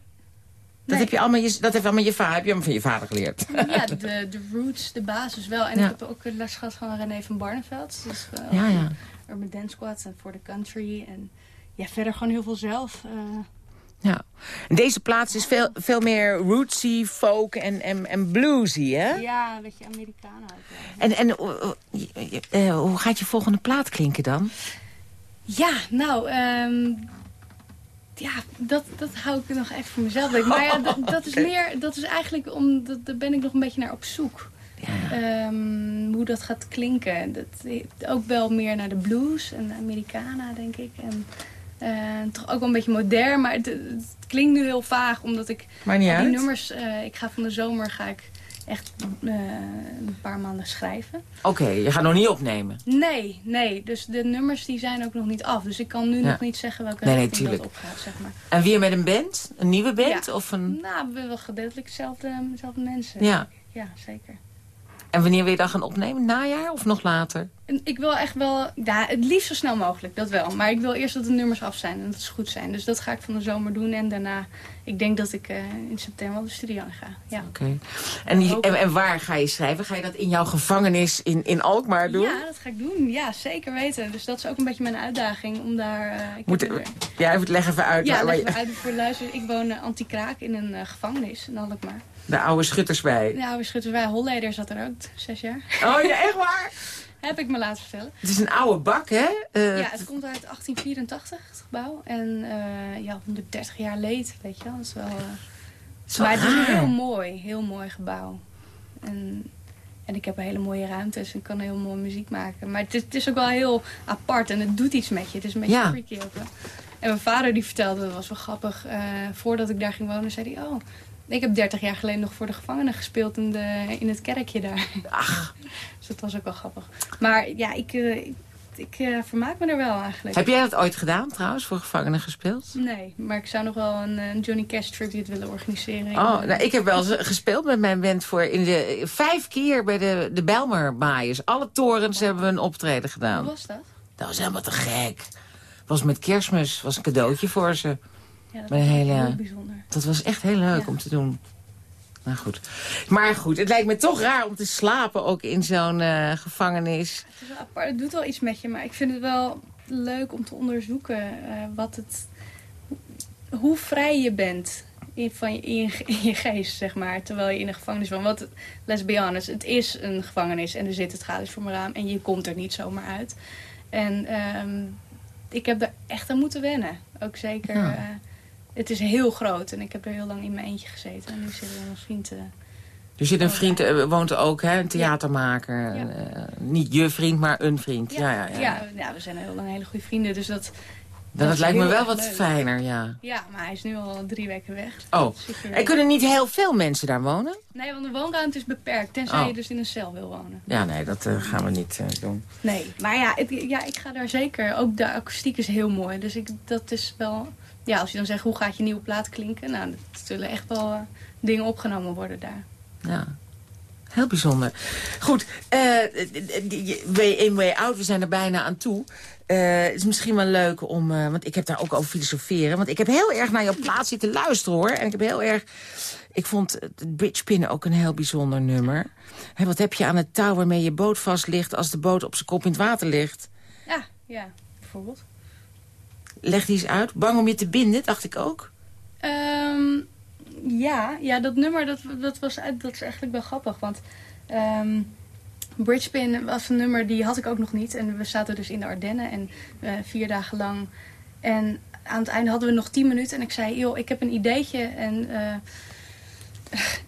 S4: Dat heb je allemaal, je, dat heeft allemaal je vader, heb je allemaal van je vader geleerd.
S8: Ja, de, de roots, de basis wel. En
S4: Ja.
S8: ik heb ook les gehad van René van Barneveld. Dus, eh,
S4: Ja, ja.
S8: Urban Dance Squad en voor de country. En ja, verder gewoon heel veel zelf. eh.
S4: Ja. En deze plaats is veel, veel meer rootsy, folk en, en, en bluesy, hè?
S8: ja, een beetje Amerikanen ja.
S4: En, en eh, eh, hoe gaat je volgende plaat klinken dan?
S8: Ja, nou, ehm, ja, dat, dat hou ik nog even voor mezelf. denk. Maar ja, *laughs* dat, dat is meer, dat is eigenlijk om, dat, daar ben ik nog een beetje naar op zoek. Ehm, hoe dat gaat klinken. Dat, ook wel meer naar de blues en de Americana, denk ik. En eh, toch ook wel een beetje modern, maar het, het klinkt nu heel vaag, omdat ik
S4: Maakt niet
S8: die
S4: uit.
S8: nummers, eh, ik ga van de zomer ga ik echt eh, een paar maanden schrijven.
S4: Oké, je gaat nog niet opnemen.
S8: Nee, nee. Dus de nummers die zijn ook nog niet af. Dus ik kan nu
S4: Ja.
S8: nog niet zeggen welke
S4: Nee, nee,
S8: richting dat
S4: tuurlijk.
S8: opgaat, zeg maar.
S4: En weer met een band? Een nieuwe band?
S8: Ja.
S4: Of een...
S8: Nou, we hebben wel gedeeltelijk dezelfde, dezelfde mensen.
S4: Ja.
S8: Ja, zeker.
S4: En wanneer wil je dan gaan opnemen? Najaar of nog later?
S8: Ik wil echt wel, ja, het liefst zo snel mogelijk, dat wel. Maar ik wil eerst dat de nummers af zijn en dat ze goed zijn. Dus dat ga ik van de zomer doen. En daarna, ik denk dat ik eh, in september de studio in ga. Ja.
S4: Oké. En, en, en waar ga je schrijven? Ga je dat in jouw gevangenis in, in Alkmaar doen?
S8: Ja, dat ga ik doen. Ja, zeker weten. Dus dat is ook een beetje mijn uitdaging om daar... eh, ik
S4: Moet,
S8: er-
S4: ja, even leg even uit.
S8: ja, leg me uit voor de luister. Ik woon uh, anti-kraak in een gevangenis in Alkmaar.
S4: De oude schutters bij.
S8: De oude schutterswij Holleder zat er ook, zes jaar.
S4: Oh ja, echt waar? *laughs*
S8: Heb ik me laten vertellen.
S4: Het is een oude bak, hè? Eh,
S8: ja, het komt uit 1884, het gebouw. En eh, ja, 130 jaar leed, weet je wel. Dat is wel... eh, maar het is heel mooi, heel mooi gebouw. En, en ik heb een hele mooie ruimtes en kan heel mooi muziek maken. Maar het is, het is ook wel heel apart en het doet iets met je. Het is een beetje
S4: Ja.
S8: freaky ook. En mijn vader die vertelde, dat was wel grappig. eh, voordat ik daar ging wonen, zei hij... Oh, ik heb 30 jaar geleden nog voor de gevangenen gespeeld in, de, in het kerkje daar.
S4: Ach. *laughs*
S8: dus dat was ook wel grappig. Maar ja, ik, eh, ik, ik eh, vermaak me er wel eigenlijk.
S4: Heb jij dat ooit gedaan, trouwens, voor gevangenen gespeeld?
S8: Nee, maar ik zou nog wel een, eh, een Johnny Cash tribute willen organiseren.
S4: Oh, nou, ik heb wel eens gespeeld met mijn band voor in de, vijf keer bij de, de. Alle torens hebben we een optreden gedaan.
S8: Hoe was dat?
S4: Dat was helemaal te gek. was met kerstmis, was een cadeautje voor ze.
S8: Ja, dat was heel bijzonder.
S4: dat was echt heel leuk
S8: Ja.
S4: om te doen. Nou goed. Maar goed, het lijkt me toch raar om te slapen ook in zo'n eh, gevangenis.
S8: Het, is wel apart, het doet wel iets met je, maar ik vind het wel leuk om te onderzoeken eh, wat het, hoe vrij je bent in, van je, in, je, in je geest, zeg maar, terwijl je in een gevangenis woont. Want, let's be honest, het is een gevangenis en er zit het gratis voor me raam en je komt er niet zomaar uit. En ehm, ik heb er echt aan moeten wennen. Ook zeker.
S4: Ja.
S8: eh, het is heel groot en ik heb er heel lang in mijn eentje gezeten. En nu zit er een vriend...
S4: Er zit een vriend, eh, woont ook, hè, een theatermaker.
S8: Ja.
S4: Eh, niet je vriend, maar een vriend. Ja, ja, ja.
S8: ja, ja, we zijn heel lang hele goede vrienden. Dus dat,
S4: Dat,
S8: is
S4: lijkt me wel wat
S8: leuk.
S4: fijner, ja.
S8: Ja, maar hij is nu al drie weken weg.
S4: Oh, er kunnen niet heel veel mensen daar wonen?
S8: Nee, want de woonruimte is beperkt. Tenzij
S4: Oh.
S8: je dus in een cel wil wonen.
S4: Ja, nee, dat eh, gaan we niet doen.
S8: Nee, maar ja, het- ja, ik ga daar zeker. Ook de akoestiek is heel mooi. Dus ik, dat is wel... Ja, als je dan zegt, hoe gaat je nieuwe plaat klinken? Nou, er zullen echt wel eh, dingen opgenomen worden daar.
S4: Ja. Heel bijzonder. Goed, die- way in, way out, we zijn er bijna aan toe. Eh, het is misschien wel leuk om, want ik heb daar ook over filosoferen. Want ik heb heel erg naar jouw plaats zitten luisteren hoor. En ik heb heel erg, ik vond het bridgepinnen ook een heel bijzonder nummer. Hè, wat heb je aan het touw waarmee je boot vast ligt als de boot op zijn kop in het water ligt?
S8: Ja, ja, bijvoorbeeld.
S4: Leg die eens uit. Bang om je te binden, dacht ik ook.
S8: Ehm, ja, ja, dat nummer dat, dat, was, dat is eigenlijk wel grappig. Want ehm Bridgepin was een nummer die had ik ook nog niet. En we zaten dus in de Ardennen en eh, vier dagen lang. En aan het einde hadden we nog tien minuten. En ik zei, joh, ik heb een ideetje. En eh,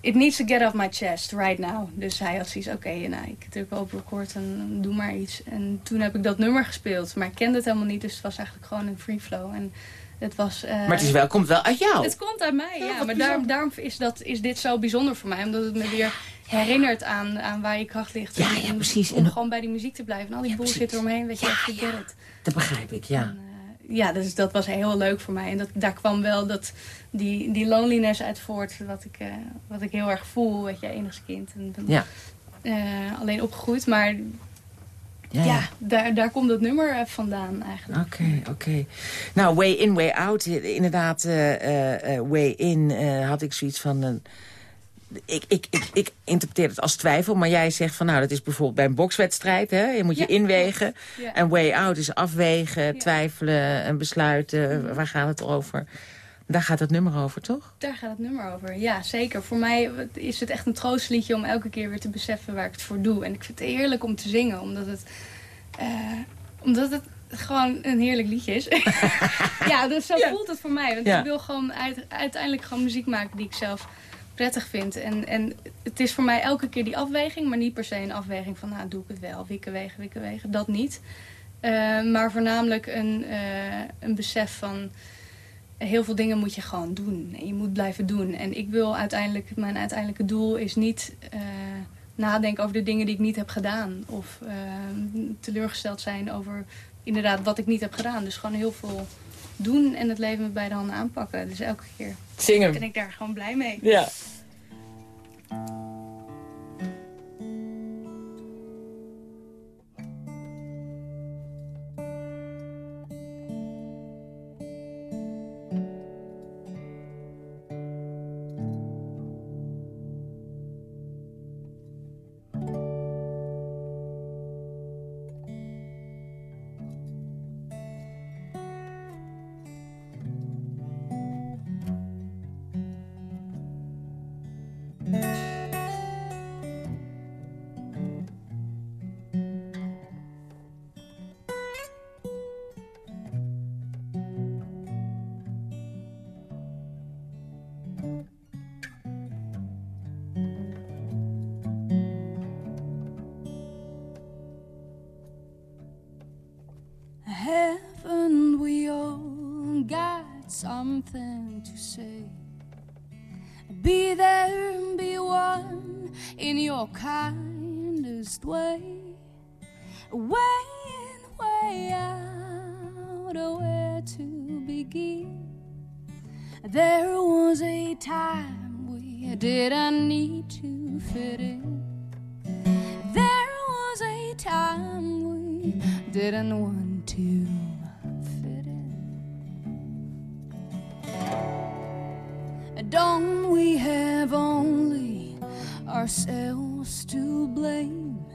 S8: it needs to get off my chest right now. Dus hij had zoiets, oké, nou, ik druk wel op record en doe maar iets. En toen heb ik dat nummer gespeeld. Maar ik kende het helemaal niet. Dus het was eigenlijk gewoon een free flow. En het was... eh,
S4: Maar het is wel, komt wel uit jou.
S8: het komt uit mij, ja. maar daarom, daarom is, dat, is dit zo bijzonder voor mij. Omdat het me weer herinnert aan, aan waar je kracht ligt.
S4: Ja,
S8: En
S4: ja, precies.
S8: Om
S4: En-
S8: gewoon bij die muziek te blijven. En al die
S4: Ja,
S8: bullshit eromheen, weet je,
S4: Ja,
S8: forget it.
S4: Dat begrijp ik, ja.
S8: En, eh, ja, dus dat was heel leuk voor mij. En dat, daar kwam wel dat, die, die loneliness uit voort. Wat ik, eh, wat ik heel erg voel, weet je, enigste kind. En, ben,
S4: Ja.
S8: eh, alleen opgegroeid, maar
S4: Ja,
S8: ja, daar, daar komt dat nummer eh, vandaan eigenlijk.
S4: Oké, oké. Nou, way in, way out. Inderdaad, way in had ik zoiets van... ik, ik, ik, ik interpreteer het als twijfel, maar jij zegt van... nou, dat is bijvoorbeeld bij een bokswedstrijd, hè? Je moet je
S8: Ja,
S4: inwegen.
S8: Ja.
S4: En way out is afwegen, twijfelen en besluiten. Waar gaat het over? Daar gaat het nummer over, toch?
S8: Daar gaat het nummer over. Ja, zeker. Voor mij is het echt een troostliedje om elke keer weer te beseffen waar ik het voor doe. En ik vind het heerlijk om te zingen, omdat het, eh, omdat het gewoon een heerlijk liedje is. *laughs* ja, dus zo voelt het voor mij. Want ik wil gewoon uit- uiteindelijk gewoon muziek maken die ik zelf prettig vind. En, en het is voor mij elke keer die afweging, maar niet per se een afweging van, nou, doe ik het wel, wikken wegen, wikken wegen. Dat niet. Eh, maar voornamelijk een, eh, een besef van heel veel dingen moet je gewoon doen. En je moet blijven doen. En ik wil uiteindelijk, mijn uiteindelijke doel is niet eh, nadenken over de dingen die ik niet heb gedaan. Of teleurgesteld zijn over inderdaad wat ik niet heb gedaan. Dus gewoon heel veel doen en het leven met beide handen aanpakken. Dus elke keer
S4: Zingen.
S8: ben ik daar gewoon blij mee.
S4: Ja.
S7: Something to say? Be there and be one in your kindest way. Way in, way out, where to begin? There was a time we didn't need to fit in. There was a time we didn't want ourselves to blame?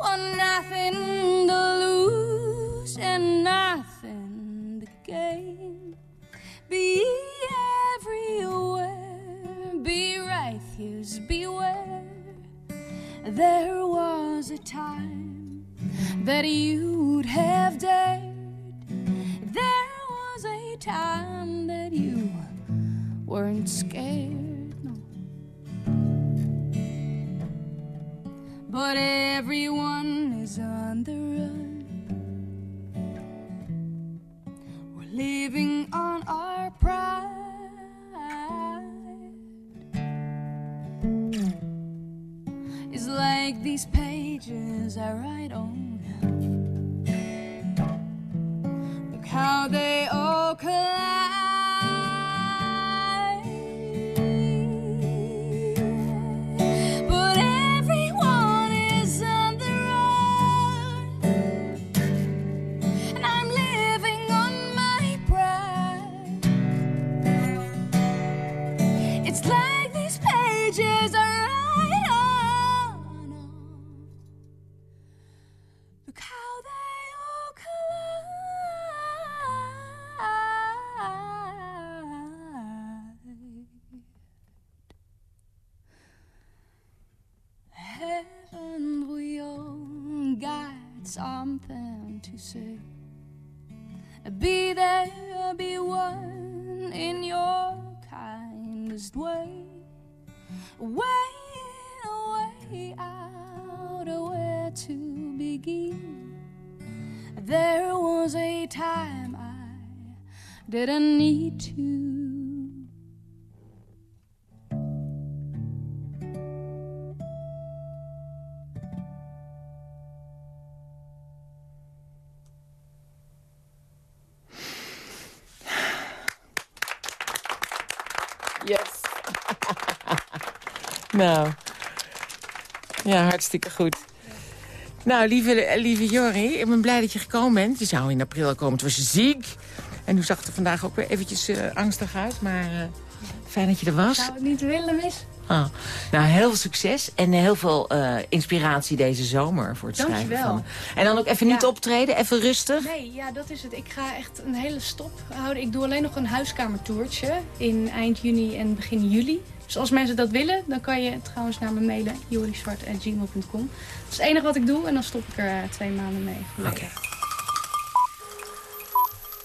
S7: Well, nothing to lose and nothing to gain. Be everywhere, be righteous, beware. There was a time that you'd have dared. There was a time that you weren't scared, But everyone is on the run. We're living on our pride. It's like these pages I write on. Look how they all collide. Something to say? Be there, be one in your kindest way. Way, way out of where to begin. There was a time I didn't need to.
S4: Nou, ja, hartstikke goed. Nou, lieve, lieve Jori, ik ben blij dat je gekomen bent. Je zou in april komen, toen was je ziek. En nu zag het er vandaag ook weer eventjes eh, angstig uit. Maar eh, fijn dat je er was.
S8: Zou het niet willen mis?
S4: Ah. Nou, heel veel succes en heel veel eh, inspiratie deze zomer voor het schrijven
S8: Dankjewel.
S4: van. En dan ook even niet optreden, even rustig.
S8: Nee, ja, dat is het. Ik ga echt een hele stop houden. Ik doe alleen nog een huiskamertoertje in eind juni en begin juli. Dus als mensen dat willen, dan kan je trouwens naar me mailen. joriswart.gmail.com Dat is het enige wat ik doe en dan stop ik er eh, twee maanden mee.
S4: Oké.